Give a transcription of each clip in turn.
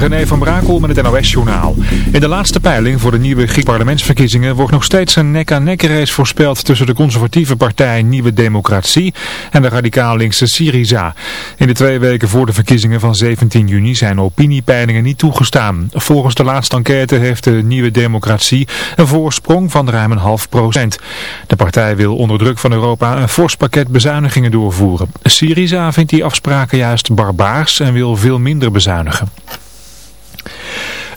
René van Brakel met het NOS-journaal. In de laatste peiling voor de nieuwe Griekse parlementsverkiezingen wordt nog steeds een nek-aan-nek race voorspeld tussen de conservatieve partij Nieuwe Democratie en de radicaal linkse Syriza. In de twee weken voor de verkiezingen van 17 juni zijn opiniepeilingen niet toegestaan. Volgens de laatste enquête heeft de Nieuwe Democratie een voorsprong van ruim een half procent. De partij wil onder druk van Europa een fors pakket bezuinigingen doorvoeren. Syriza vindt die afspraken juist barbaars en wil veel minder bezuinigen.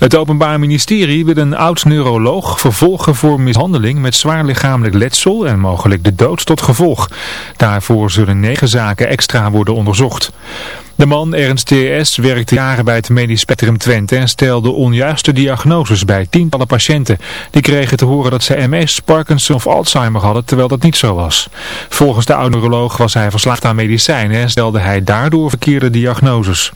Het Openbaar Ministerie wil een oud-neuroloog vervolgen voor mishandeling met zwaar lichamelijk letsel en mogelijk de dood tot gevolg. Daarvoor zullen negen zaken extra worden onderzocht. De man Ernst T.S. werkte jaren bij het Medisch Spectrum Twente en stelde onjuiste diagnoses bij tientallen patiënten. Die kregen te horen dat ze MS, Parkinson of Alzheimer hadden, terwijl dat niet zo was. Volgens de oud-neuroloog was hij verslaafd aan medicijnen en stelde hij daardoor verkeerde diagnoses.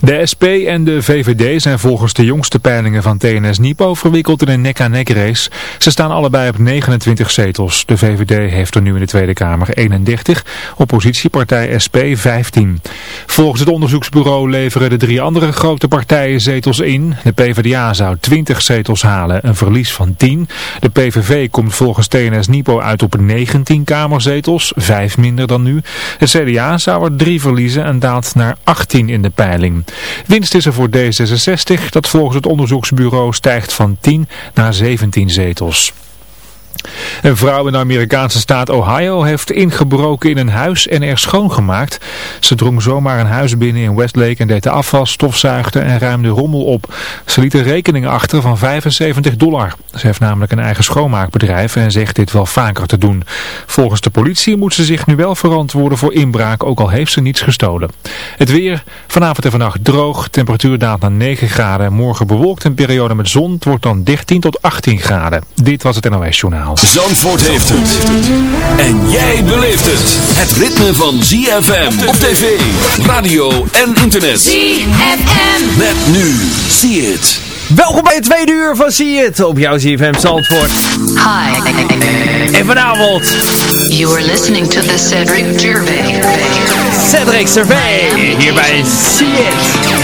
De SP en de VVD zijn volgens de jongste peilingen van TNS Nipo verwikkeld in een nek-aan-nek race. Ze staan allebei op 29 zetels. De VVD heeft er nu in de Tweede Kamer 31, oppositiepartij SP 15. Volgens het onderzoeksbureau leveren de drie andere grote partijen zetels in. De PvdA zou 20 zetels halen, een verlies van 10. De PVV komt volgens TNS Nipo uit op 19 kamerzetels, 5 minder dan nu. Het CDA zou er 3 verliezen en daalt naar 18 in de Winst is er voor D66, dat volgens het onderzoeksbureau stijgt van 10 naar 17 zetels. Een vrouw in de Amerikaanse staat Ohio heeft ingebroken in een huis en er schoongemaakt. Ze drong zomaar een huis binnen in Westlake en deed de afwas, stofzuigde en ruimde rommel op. Ze liet een rekening achter van 75 dollar. Ze heeft namelijk een eigen schoonmaakbedrijf en zegt dit wel vaker te doen. Volgens de politie moet ze zich nu wel verantwoorden voor inbraak, ook al heeft ze niets gestolen. Het weer, vanavond en vannacht droog, temperatuur daalt naar 9 graden. Morgen bewolkt een periode met zon, het wordt dan 13 tot 18 graden. Dit was het NOS Journaal. Zandvoort heeft het. En jij beleeft het. Het ritme van ZFM op tv, radio en internet. ZFM. Met nu. See it. Welkom bij het tweede uur van See It op jouw ZFM Zandvoort. Hi. En vanavond You are listening to the Cedric Gervais Cedric Survey hier bij See It.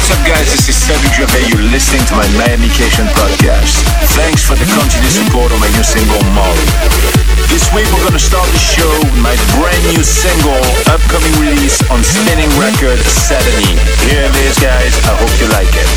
What's up, guys? This is Cedric Gervais. You're listening to my Miami Vacation podcast. Thanks for the continued support on my new single, Molly. This week, we're gonna start the show with my brand new single, upcoming release on Spinning Record, Saturday. Here it is, guys. I hope you like it.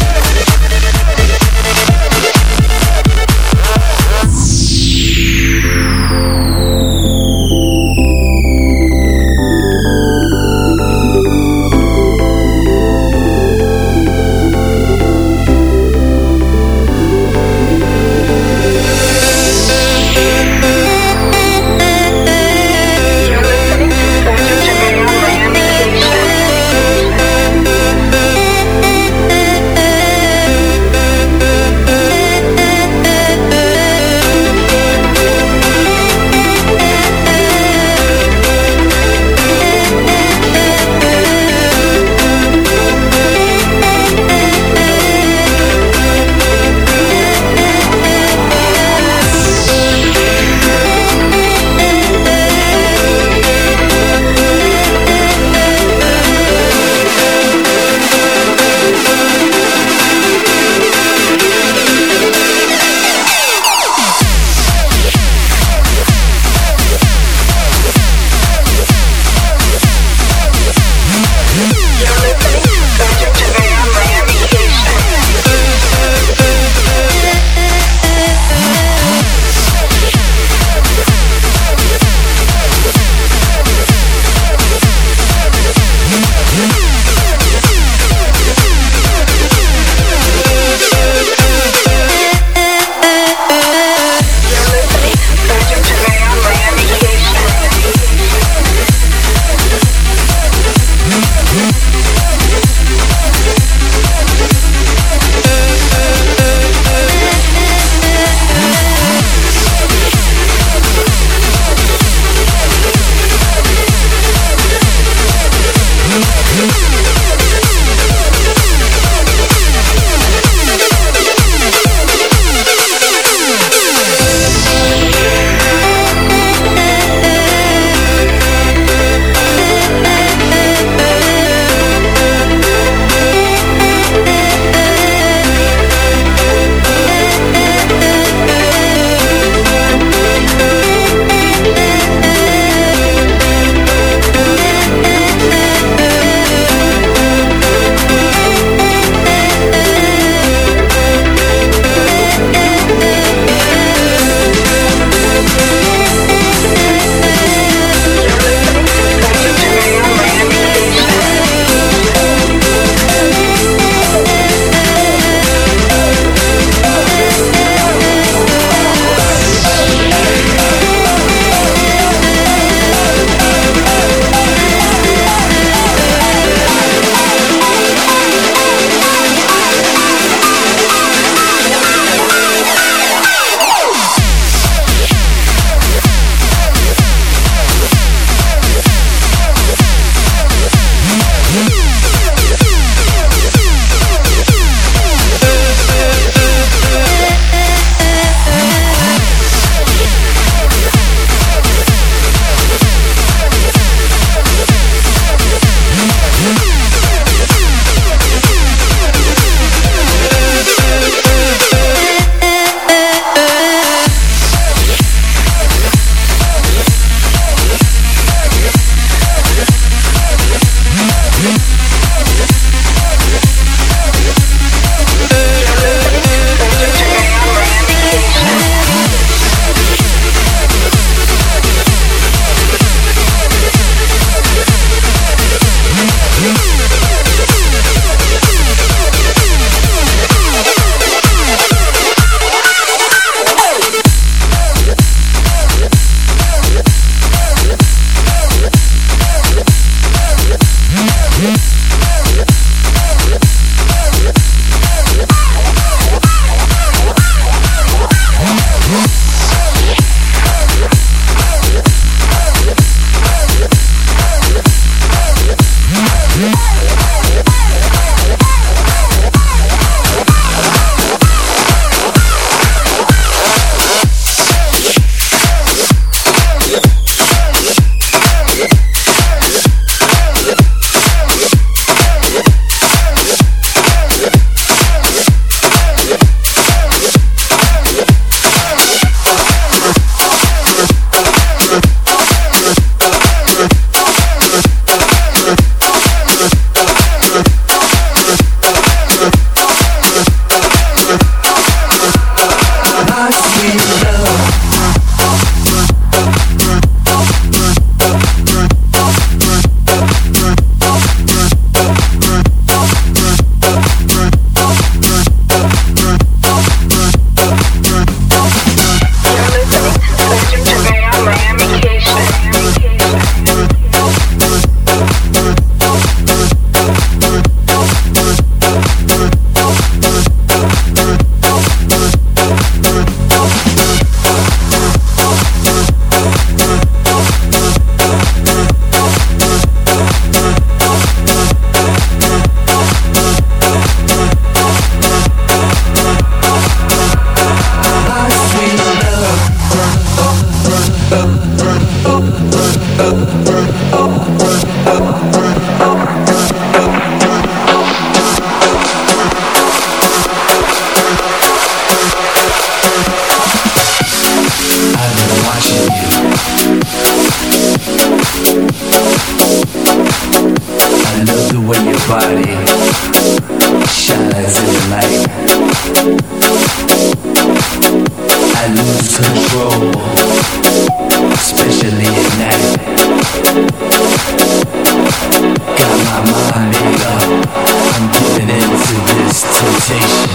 conversation.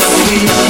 sweet.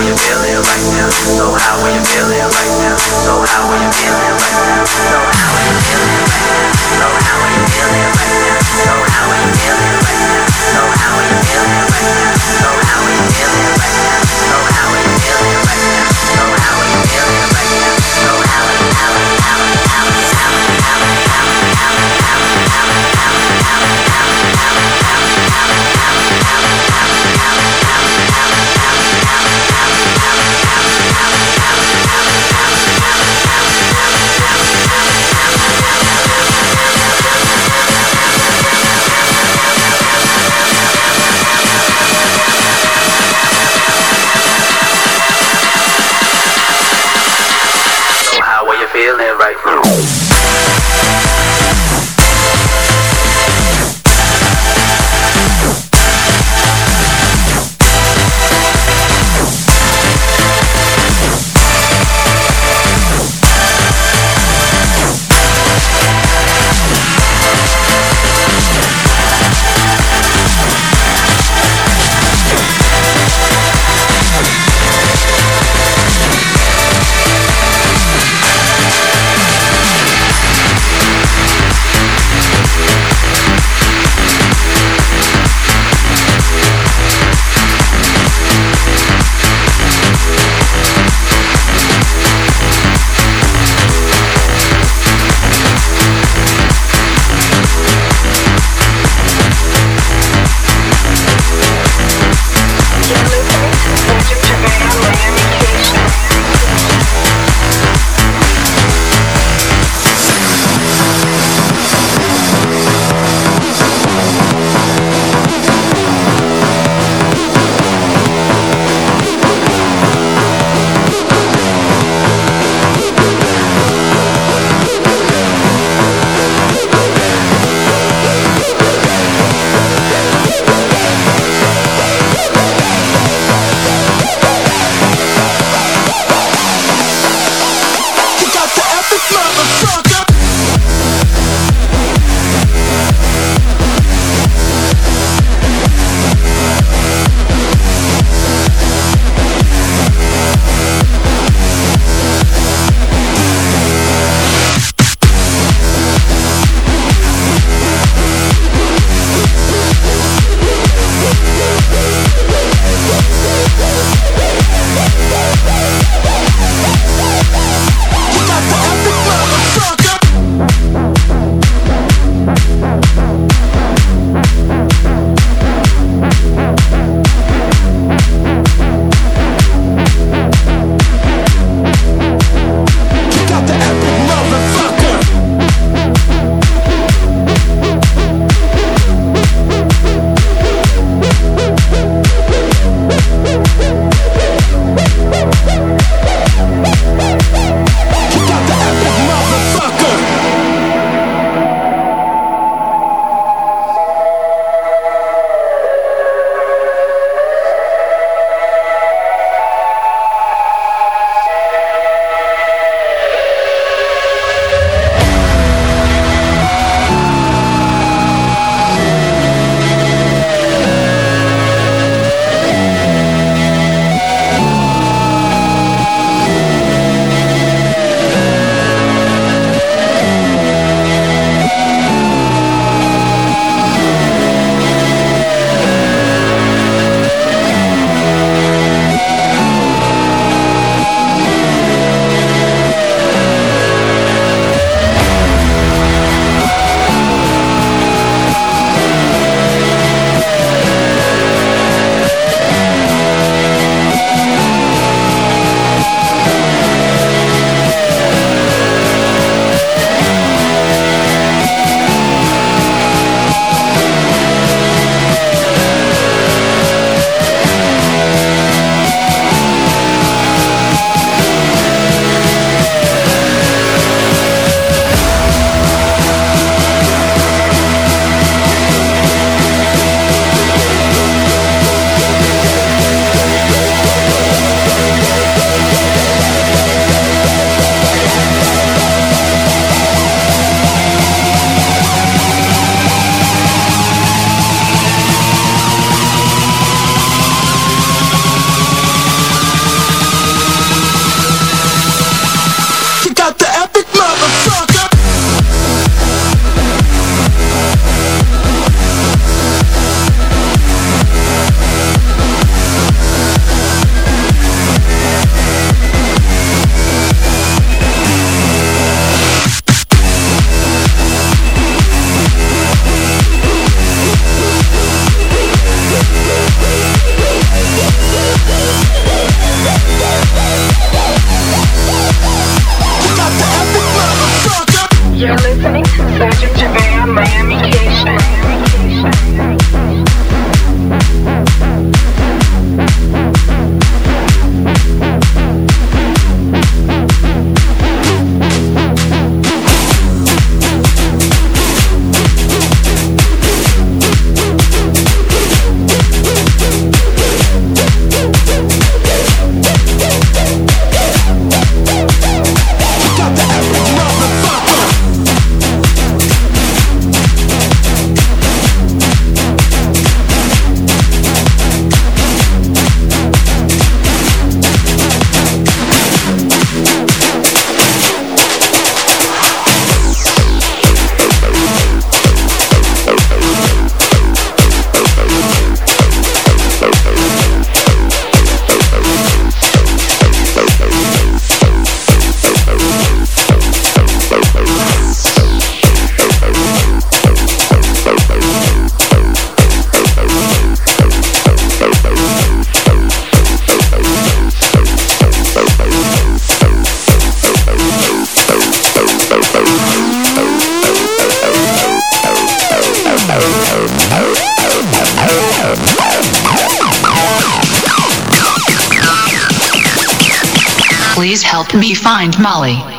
you? So how are you feel right now? So how are you feel right now? So how are you feel right now? So how are you feel right now? So how are you feel right now? So how are you feel right now? So Molly.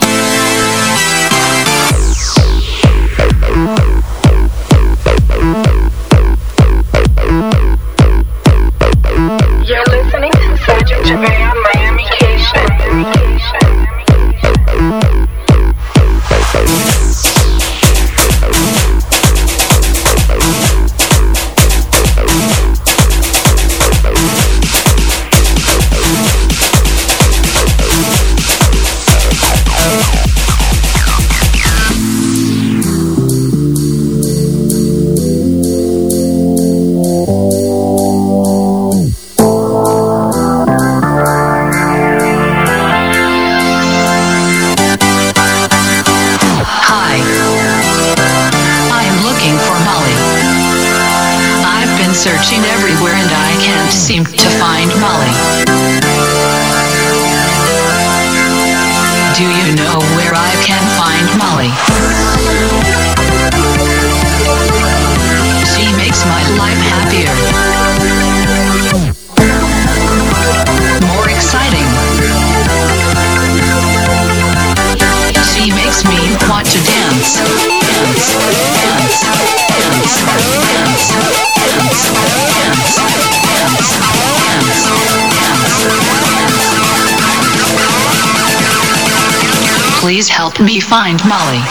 help me find Molly.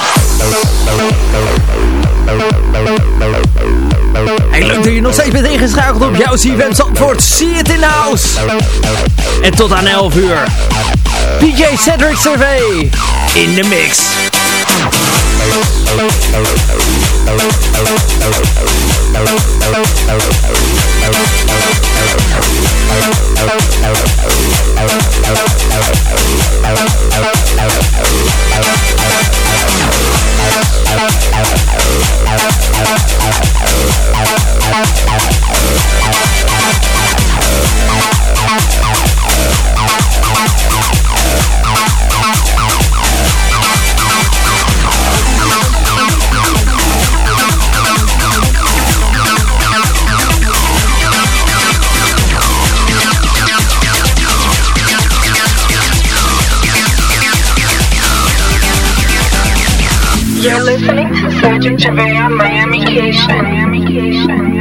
Hey, leuk dat je nog steeds bent ingeschakeld op jouw CFM Zandvoort. See it in the house. En tot aan 11 uur. PJ Cedric Survey in de mix. Georgia, Travail, Miami, Cation. Miami,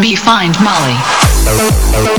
Be Find Molly.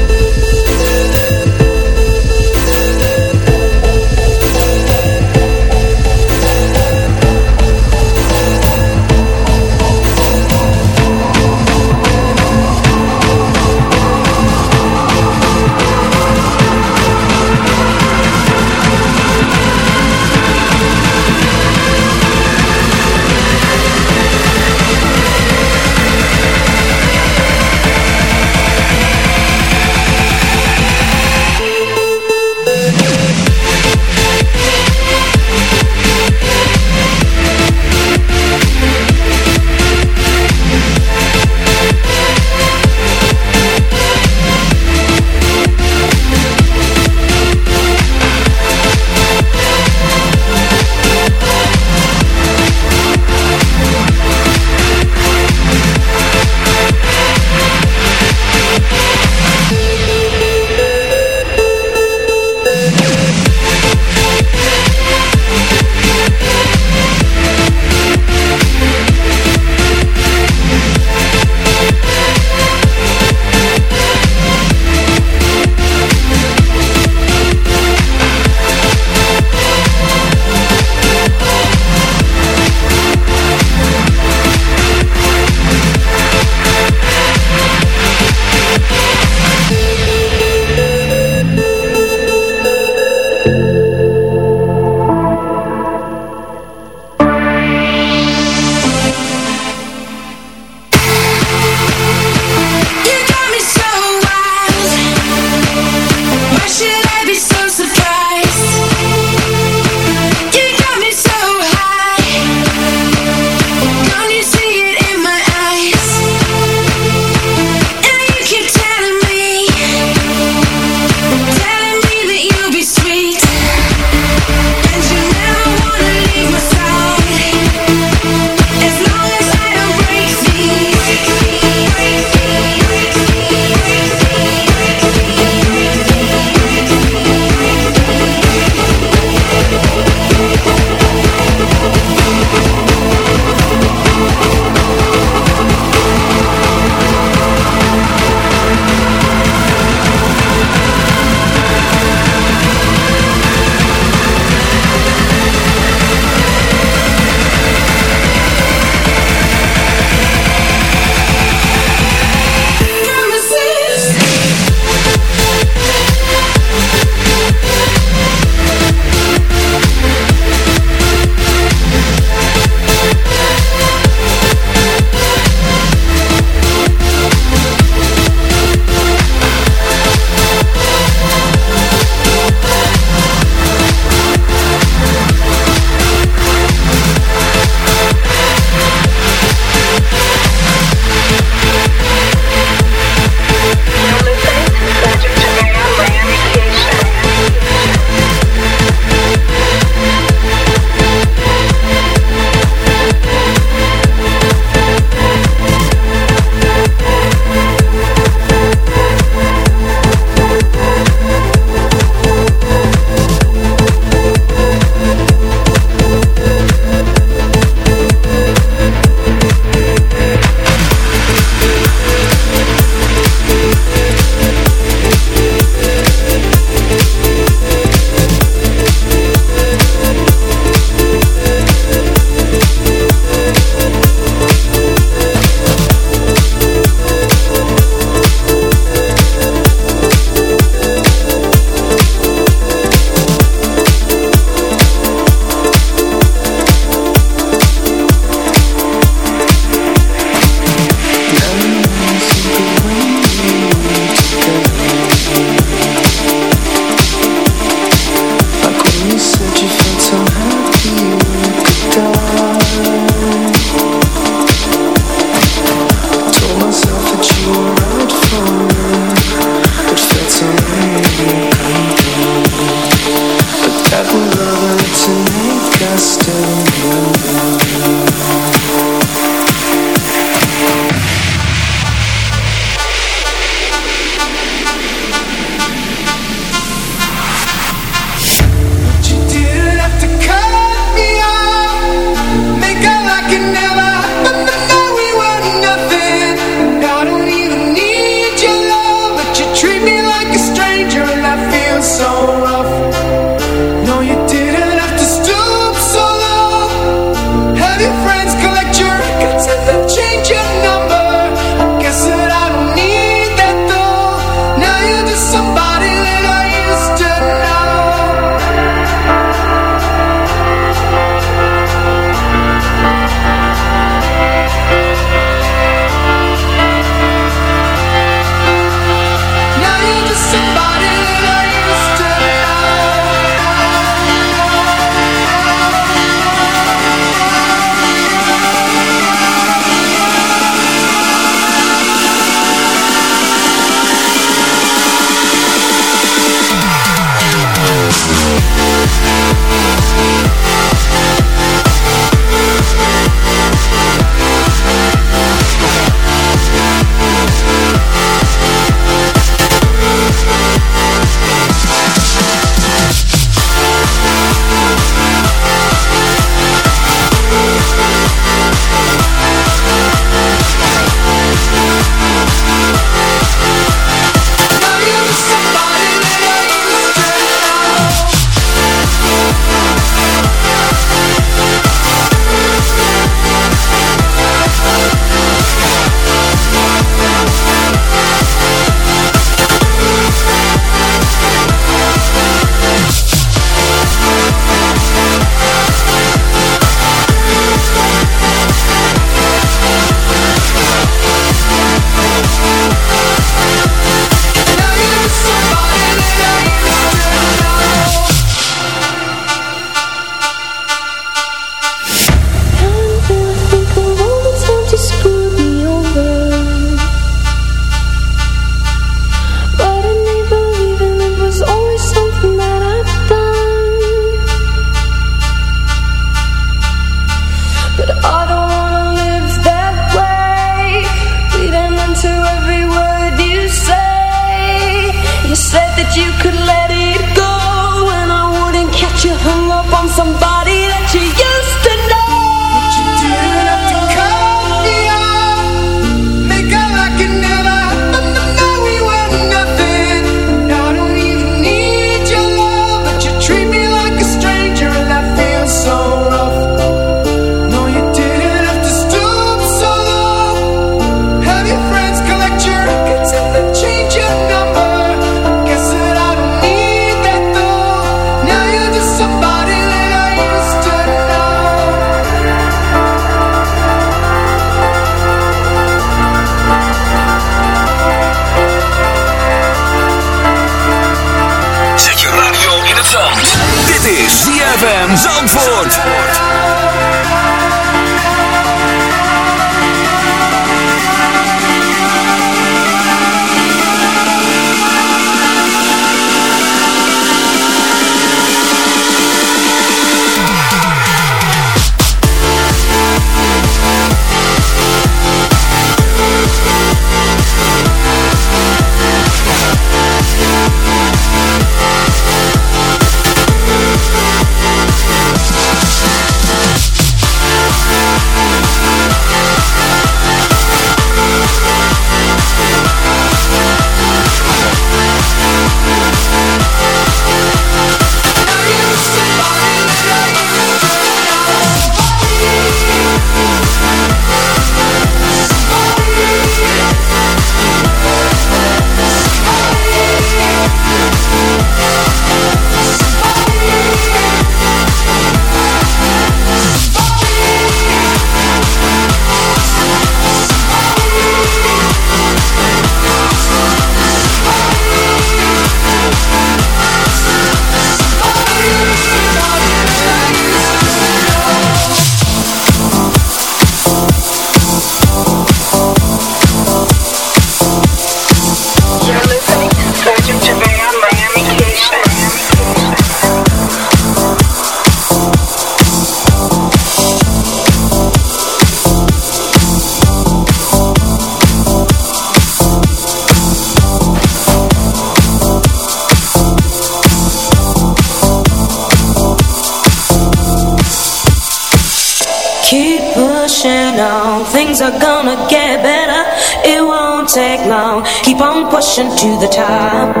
are gonna get better. It won't take long. Keep on pushing to the top.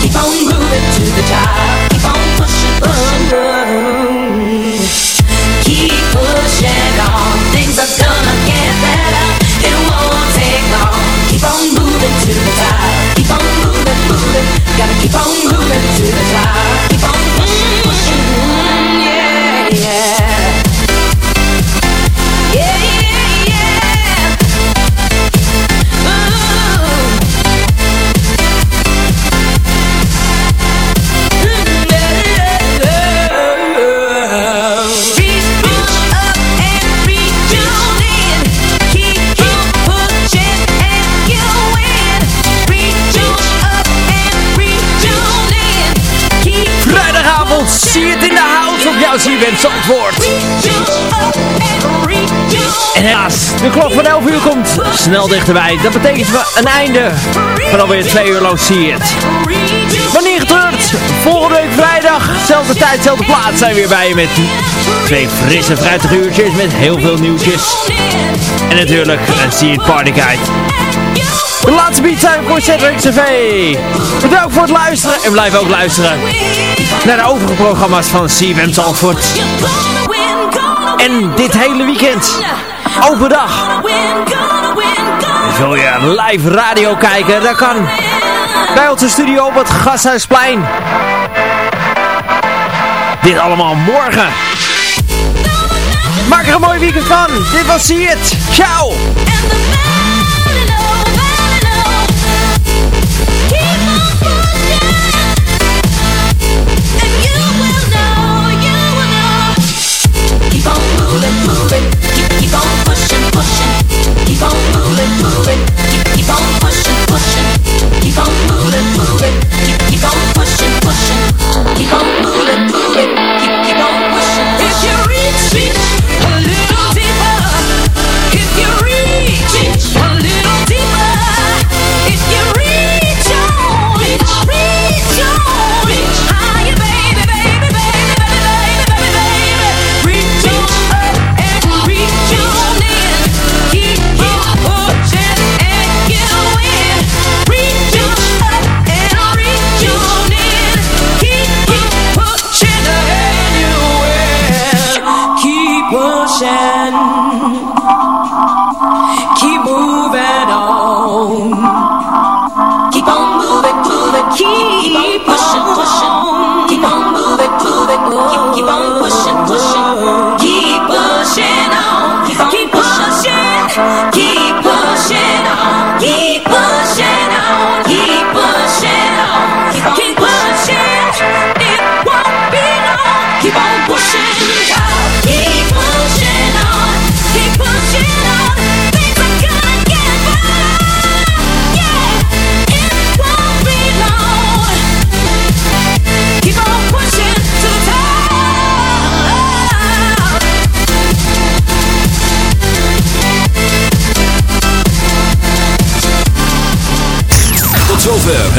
Gotta keep on snel dichterbij. Dat betekent een einde van alweer twee uur lang zie het. Wanneer getreurd, volgende week vrijdag, zelfde tijd, zelfde plaats zijn we weer bij je met twee frisse, fruitige uurtjes met heel veel nieuwtjes. En natuurlijk een See It Party Guide. De laatste beat zijn voor Cedric TV. Bedankt voor het luisteren en blijf ook luisteren naar de overige programma's van CFM Zandvoort. En dit hele weekend, overdag, wil je live radio kijken, dat kan bij onze studio op het gashuisplein. Dit allemaal morgen. Maak er een mooi weekend van. Dit was See It. Ciao. Keep on pushing